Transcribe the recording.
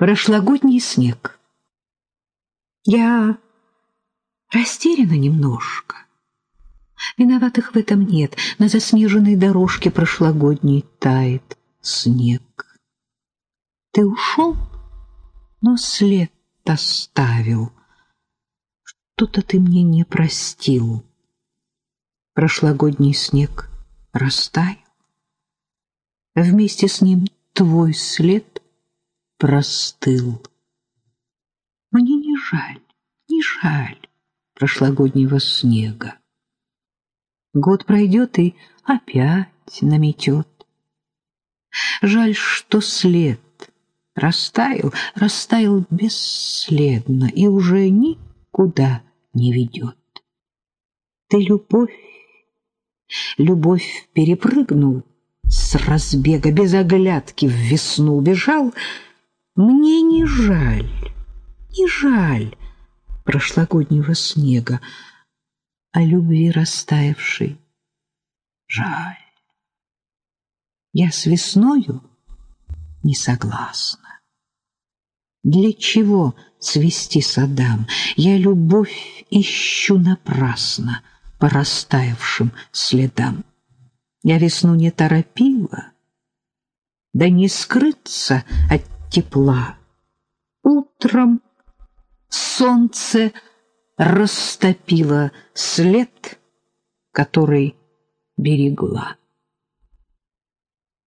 Прошлогодний снег. Я растеряна немножко. Виноватых в этом нет. На заснеженной дорожке прошлогодней тает снег. Ты ушел, но след оставил. Что-то ты мне не простил. Прошлогодний снег растаял. Вместе с ним твой след простыл. Мне не жаль, не жаль прошлогоднего снега. Год пройдет и опять наметет. Жаль, что след растаял, растаял бесследно и уже никуда не ведет. Ты любовь, любовь перепрыгнул с разбега, без оглядки в весну убежал. Мне не жаль, не жаль прошлогоднего снега, а любви растаявшей жаль. Я с весною не согласна. Для чего цвести садам? Я любовь ищу напрасно по растаявшим следам. Я весну не торопила, да не скрыться от тепла. Утром солнце растопило след, который берегла.